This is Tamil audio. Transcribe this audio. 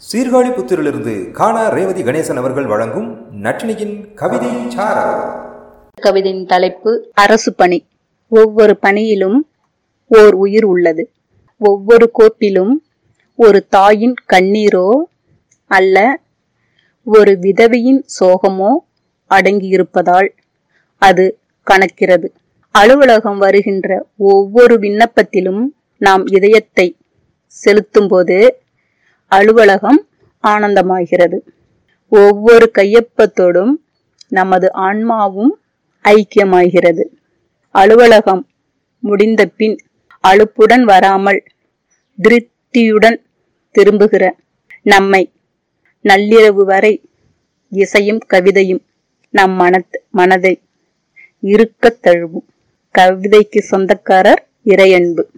சீர்காழி புத்திரிலிருந்து காணா ரேவதி கணேசன் அவர்கள் வழங்கும் நட்டினியின் கவிதை சாரா கவிதையின் தலைப்பு அரசு பணி. ஒவ்வொரு பணியிலும் ஓர் உயிர் உள்ளது. ஒவ்வொரு கோப்பிலும் ஒரு தாயின் கண்ணீரோ அல்ல ஒரு விதவியின் சோகமோ அடங்கியிருப்பதால் அது கணக்கிறது. அலுவலகம் வருகின்ற ஒவ்வொரு விண்ணப்பத்திலும் நாம் இதயத்தை செலுத்தும்போது அலுவலகம் ஆனந்தமாகிறது. ஒவ்வொரு கையொப்பத்தோடும் நமது ஆன்மாவும் ஐக்கியமாகிறது. அலுவலகம் முடிந்த பின் அலுப்புடன் வராமல் திருப்தியுடன் திரும்புகிற நம்மை நள்ளிரவு வரை இசையும் கவிதையும் நம் மனத் மனதை இருக்கத் தழுவும். கவிதைக்கு சொந்தக்காரர் இறையன்பு.